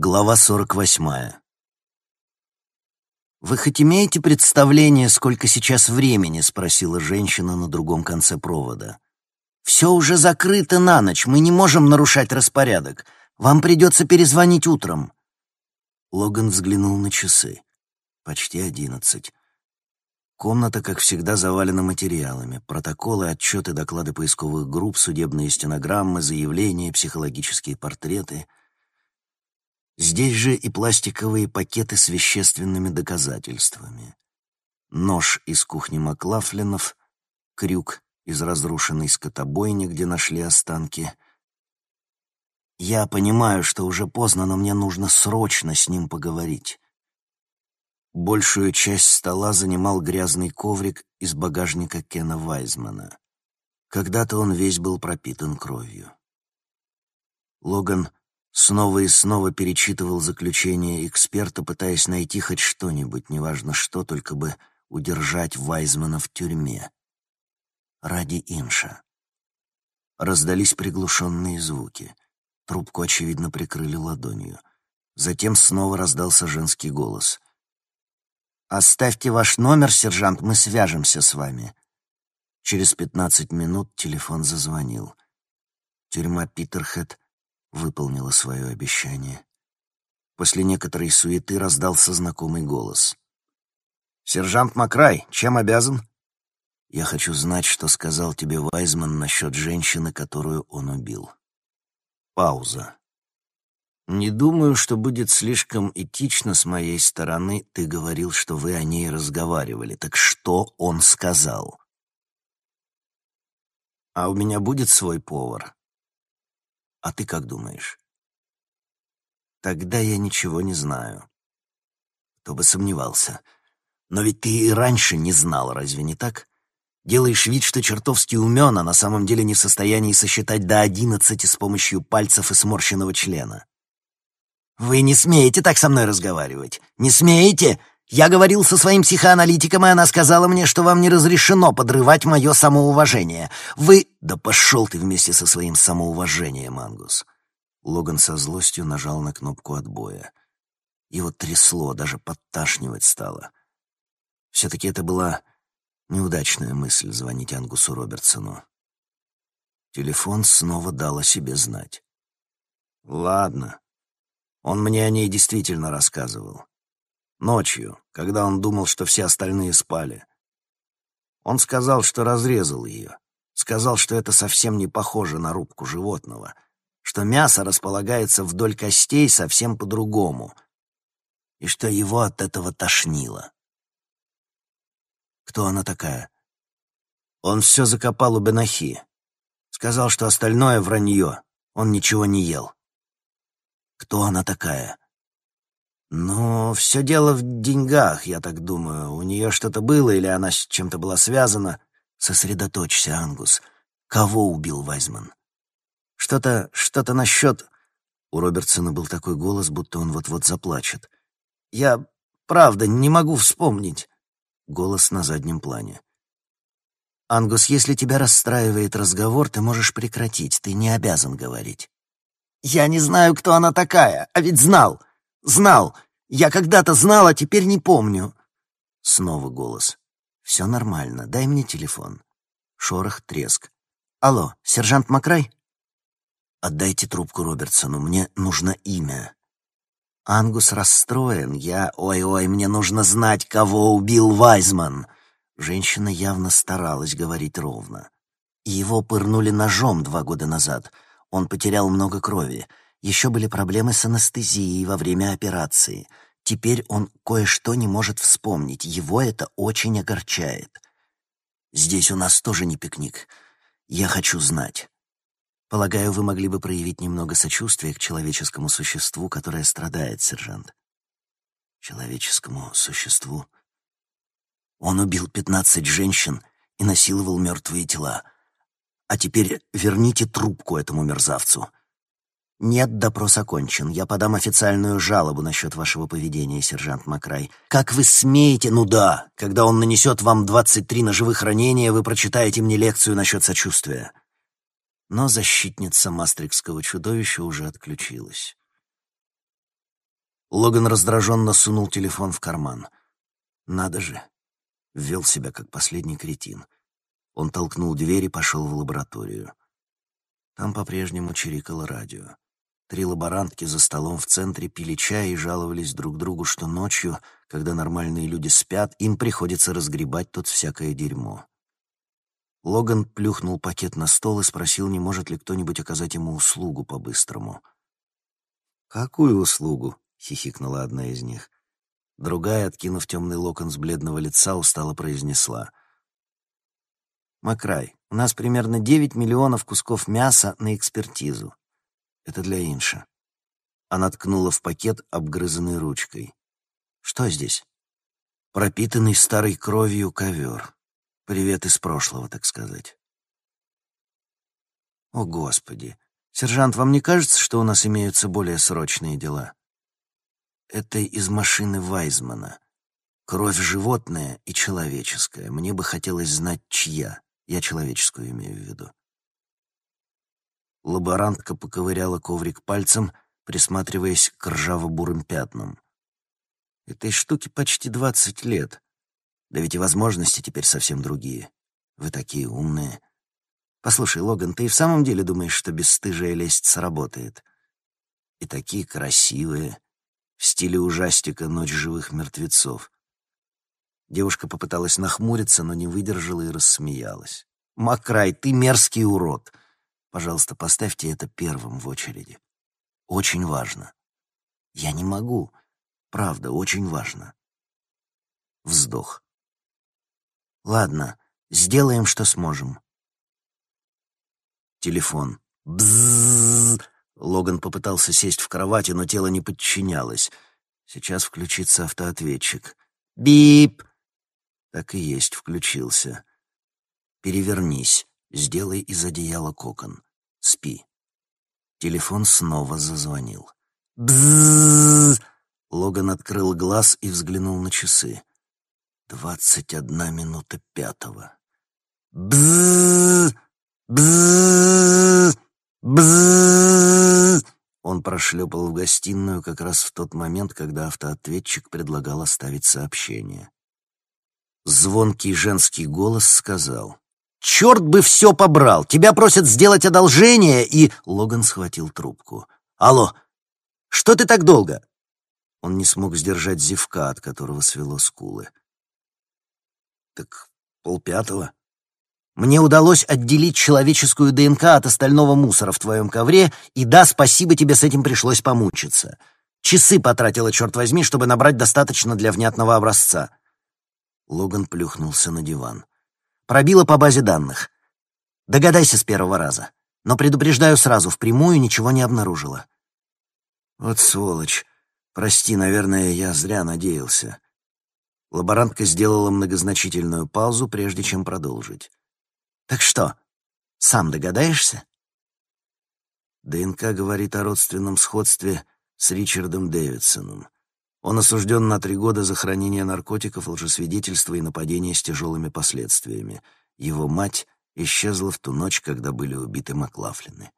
Глава 48. «Вы хоть имеете представление, сколько сейчас времени?» — спросила женщина на другом конце провода. «Все уже закрыто на ночь, мы не можем нарушать распорядок. Вам придется перезвонить утром». Логан взглянул на часы. Почти одиннадцать. Комната, как всегда, завалена материалами. Протоколы, отчеты, доклады поисковых групп, судебные стенограммы, заявления, психологические портреты — Здесь же и пластиковые пакеты с вещественными доказательствами. Нож из кухни Маклафлинов, крюк из разрушенной скотобойни, где нашли останки. Я понимаю, что уже поздно, но мне нужно срочно с ним поговорить. Большую часть стола занимал грязный коврик из багажника Кена Вайзмана. Когда-то он весь был пропитан кровью. Логан Снова и снова перечитывал заключение эксперта, пытаясь найти хоть что-нибудь, неважно что, только бы удержать Вайзмана в тюрьме. Ради Инша. Раздались приглушенные звуки. Трубку, очевидно, прикрыли ладонью. Затем снова раздался женский голос. «Оставьте ваш номер, сержант, мы свяжемся с вами». Через пятнадцать минут телефон зазвонил. Тюрьма Питерхэт выполнила свое обещание. После некоторой суеты раздался знакомый голос. «Сержант Макрай, чем обязан?» «Я хочу знать, что сказал тебе Вайзман насчет женщины, которую он убил». Пауза. «Не думаю, что будет слишком этично с моей стороны. Ты говорил, что вы о ней разговаривали. Так что он сказал?» «А у меня будет свой повар. А ты как думаешь? Тогда я ничего не знаю. Кто бы сомневался. Но ведь ты и раньше не знал, разве не так? Делаешь вид, что чертовски умен, а на самом деле не в состоянии сосчитать до одиннадцати с помощью пальцев и сморщенного члена. «Вы не смеете так со мной разговаривать! Не смеете! Я говорил со своим психоаналитиком, и она сказала мне, что вам не разрешено подрывать мое самоуважение. Вы... Да пошел ты вместе со своим самоуважением, Ангус. Логан со злостью нажал на кнопку отбоя. Его трясло, даже подташнивать стало. Все-таки это была неудачная мысль звонить Ангусу Робертсону. Телефон снова дал о себе знать. «Ладно. Он мне о ней действительно рассказывал. Ночью, когда он думал, что все остальные спали. Он сказал, что разрезал ее. Сказал, что это совсем не похоже на рубку животного, что мясо располагается вдоль костей совсем по-другому, и что его от этого тошнило. Кто она такая? Он все закопал у Бенахи. Сказал, что остальное вранье, он ничего не ел. Кто она такая? «Ну, все дело в деньгах, я так думаю. У нее что-то было или она с чем-то была связана?» «Сосредоточься, Ангус. Кого убил Вайзман?» «Что-то... что-то насчет...» У Робертсона был такой голос, будто он вот-вот заплачет. «Я... правда, не могу вспомнить». Голос на заднем плане. «Ангус, если тебя расстраивает разговор, ты можешь прекратить, ты не обязан говорить». «Я не знаю, кто она такая, а ведь знал!» Знал. Я когда-то знал, а теперь не помню. Снова голос. Все нормально. Дай мне телефон. Шорох, треск. Алло, сержант Макрай? Отдайте трубку Робертсону. Мне нужно имя. Ангус расстроен. Я... Ой-ой, мне нужно знать, кого убил Вайзман. Женщина явно старалась говорить ровно. Его пырнули ножом два года назад. Он потерял много крови. Еще были проблемы с анестезией во время операции. Теперь он кое-что не может вспомнить. Его это очень огорчает. Здесь у нас тоже не пикник. Я хочу знать. Полагаю, вы могли бы проявить немного сочувствия к человеческому существу, которое страдает, сержант. Человеческому существу? Он убил пятнадцать женщин и насиловал мертвые тела. А теперь верните трубку этому мерзавцу. «Нет, допрос окончен. Я подам официальную жалобу насчет вашего поведения, сержант Макрай. Как вы смеете? Ну да, когда он нанесет вам 23 ножевых ранения, вы прочитаете мне лекцию насчет сочувствия». Но защитница мастрикского чудовища уже отключилась. Логан раздраженно сунул телефон в карман. Надо же. Ввел себя как последний кретин. Он толкнул дверь и пошел в лабораторию. Там по-прежнему чирикало радио. Три лаборантки за столом в центре пили чай и жаловались друг другу, что ночью, когда нормальные люди спят, им приходится разгребать тут всякое дерьмо. Логан плюхнул пакет на стол и спросил, не может ли кто-нибудь оказать ему услугу по-быстрому. «Какую услугу?» — хихикнула одна из них. Другая, откинув темный локон с бледного лица, устало произнесла. «Макрай, у нас примерно 9 миллионов кусков мяса на экспертизу. Это для Инша». Она ткнула в пакет, обгрызанной ручкой. «Что здесь?» «Пропитанный старой кровью ковер. Привет из прошлого, так сказать». «О, Господи! Сержант, вам не кажется, что у нас имеются более срочные дела?» Это из машины Вайзмана. Кровь животная и человеческая. Мне бы хотелось знать, чья. Я человеческую имею в виду. Лаборантка поковыряла коврик пальцем, присматриваясь к ржаво-бурым пятнам. Этой штуке почти двадцать лет. Да ведь и возможности теперь совсем другие. Вы такие умные. Послушай, Логан, ты и в самом деле думаешь, что бесстыжая лесть сработает? И такие красивые в стиле ужастика «Ночь живых мертвецов». Девушка попыталась нахмуриться, но не выдержала и рассмеялась. «Макрай, ты мерзкий урод! Пожалуйста, поставьте это первым в очереди. Очень важно. Я не могу. Правда, очень важно». Вздох. «Ладно, сделаем, что сможем». Телефон. Бзззз. Логан попытался сесть в кровати, но тело не подчинялось. Сейчас включится автоответчик. «Бип!» Так и есть, включился. «Перевернись, сделай из одеяла кокон. Спи». Телефон снова зазвонил. «Бзззз!» Логан открыл глаз и взглянул на часы. «Двадцать одна минута пятого». «Бзззз! Бзззз! Бзззз! Он прошлепал в гостиную как раз в тот момент, когда автоответчик предлагал оставить сообщение. Звонкий женский голос сказал. «Черт бы все побрал! Тебя просят сделать одолжение!» И Логан схватил трубку. «Алло! Что ты так долго?» Он не смог сдержать зевка, от которого свело скулы. «Так полпятого?» Мне удалось отделить человеческую ДНК от остального мусора в твоем ковре, и да, спасибо тебе, с этим пришлось помучиться. Часы потратила, черт возьми, чтобы набрать достаточно для внятного образца. Логан плюхнулся на диван. Пробила по базе данных. Догадайся с первого раза. Но предупреждаю сразу, впрямую ничего не обнаружила. Вот сволочь. Прости, наверное, я зря надеялся. Лаборантка сделала многозначительную паузу, прежде чем продолжить. Так что, сам догадаешься? ДНК говорит о родственном сходстве с Ричардом Дэвидсоном. Он осужден на три года за хранение наркотиков, лжесвидетельство и нападение с тяжелыми последствиями. Его мать исчезла в ту ночь, когда были убиты Маклафлины.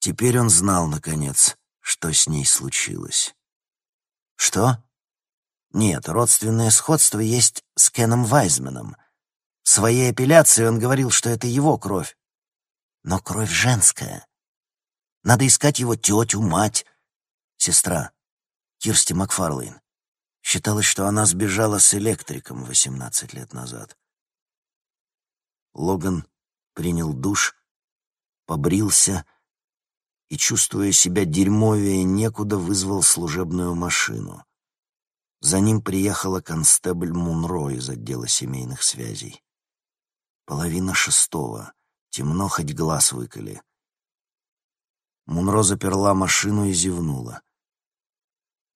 Теперь он знал, наконец, что с ней случилось. Что? Нет, родственное сходство есть с Кеном Вайзменом — в своей апелляции он говорил, что это его кровь. Но кровь женская. Надо искать его тетю, мать, сестра, Кирсти Макфарлейн. Считалось, что она сбежала с электриком 18 лет назад. Логан принял душ, побрился и, чувствуя себя дерьмовее некуда, вызвал служебную машину. За ним приехала констебль Мунро из отдела семейных связей. Половина шестого. Темно, хоть глаз выколи. Мунро заперла машину и зевнула.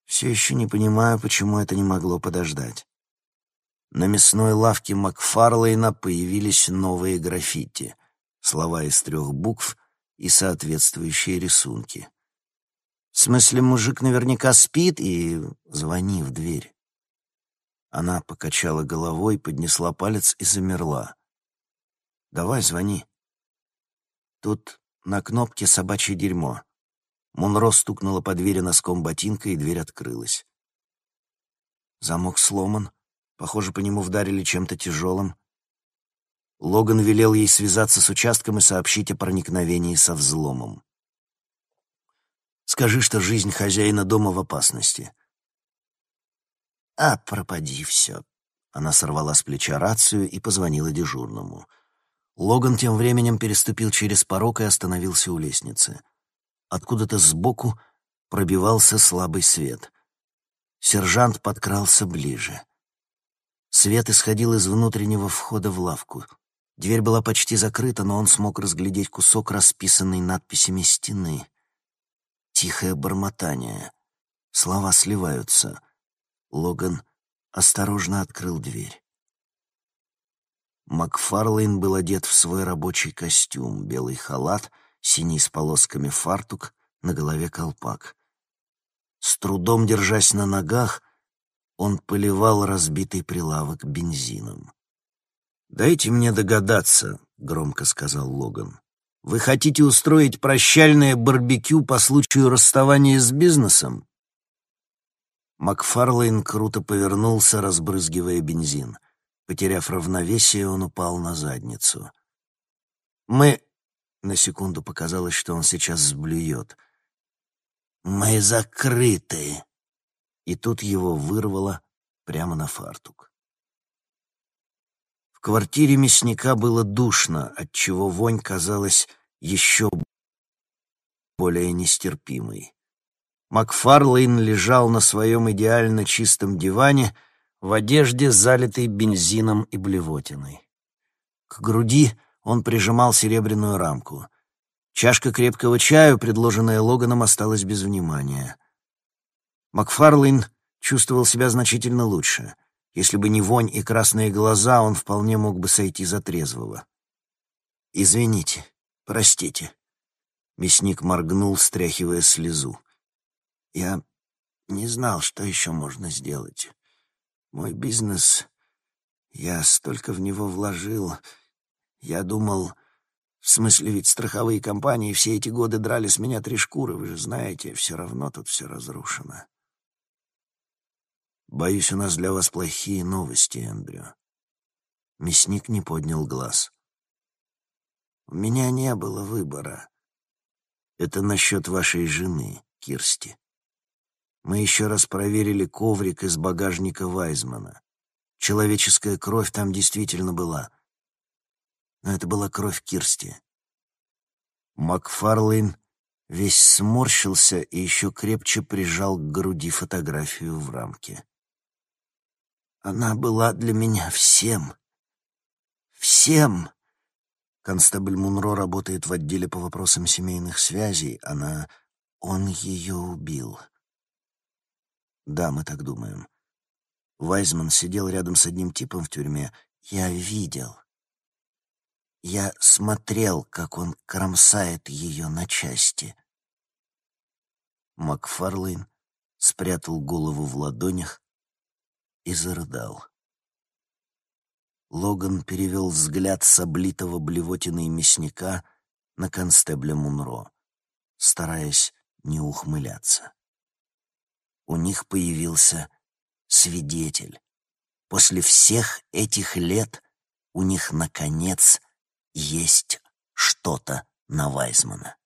Все еще не понимаю, почему это не могло подождать. На мясной лавке Макфарлейна появились новые граффити, слова из трех букв и соответствующие рисунки. В смысле, мужик наверняка спит и звони в дверь. Она покачала головой, поднесла палец и замерла. Давай, звони. Тут на кнопке собачье дерьмо. Мунро стукнула по двери носком ботинка, и дверь открылась. Замок сломан. Похоже, по нему вдарили чем-то тяжелым. Логан велел ей связаться с участком и сообщить о проникновении со взломом. «Скажи, что жизнь хозяина дома в опасности». «А, пропади все». Она сорвала с плеча рацию и позвонила дежурному. Логан тем временем переступил через порог и остановился у лестницы. Откуда-то сбоку пробивался слабый свет. Сержант подкрался ближе. Свет исходил из внутреннего входа в лавку. Дверь была почти закрыта, но он смог разглядеть кусок расписанной надписями стены. Тихое бормотание. Слова сливаются. Логан осторожно открыл дверь. Макфарлейн был одет в свой рабочий костюм, белый халат — синий с полосками фартук, на голове колпак. С трудом держась на ногах, он поливал разбитый прилавок бензином. «Дайте мне догадаться», — громко сказал Логан. «Вы хотите устроить прощальное барбекю по случаю расставания с бизнесом?» Макфарлейн круто повернулся, разбрызгивая бензин. Потеряв равновесие, он упал на задницу. «Мы на секунду показалось, что он сейчас сблюет. «Мы закрыты!» И тут его вырвало прямо на фартук. В квартире мясника было душно, отчего вонь казалась еще более нестерпимой. Макфарлейн лежал на своем идеально чистом диване в одежде, залитой бензином и блевотиной. К груди он прижимал серебряную рамку. Чашка крепкого чаю, предложенная Логаном, осталась без внимания. Макфарлейн чувствовал себя значительно лучше. Если бы не вонь и красные глаза, он вполне мог бы сойти за трезвого. «Извините, простите». Мясник моргнул, стряхивая слезу. «Я не знал, что еще можно сделать. Мой бизнес... Я столько в него вложил...» Я думал... В смысле, ведь страховые компании все эти годы драли с меня три шкуры, вы же знаете, все равно тут все разрушено. Боюсь, у нас для вас плохие новости, Эндрю. Мясник не поднял глаз. У меня не было выбора. Это насчет вашей жены, Кирсти. Мы еще раз проверили коврик из багажника Вайзмана. Человеческая кровь там действительно была — но это была кровь Кирсти. Макфарлейн весь сморщился и еще крепче прижал к груди фотографию в рамке. Она была для меня всем. Всем. Констебль Мунро работает в отделе по вопросам семейных связей. Она... Он ее убил. Да, мы так думаем. Вайзман сидел рядом с одним типом в тюрьме. Я видел. Я смотрел, как он кромсает ее на части. Макфарлейн спрятал голову в ладонях и зарыдал. Логан перевел взгляд с облитого блевотиной мясника на констебля Мунро, стараясь не ухмыляться. У них появился свидетель. После всех этих лет у них, наконец, есть что-то на Вайзмана.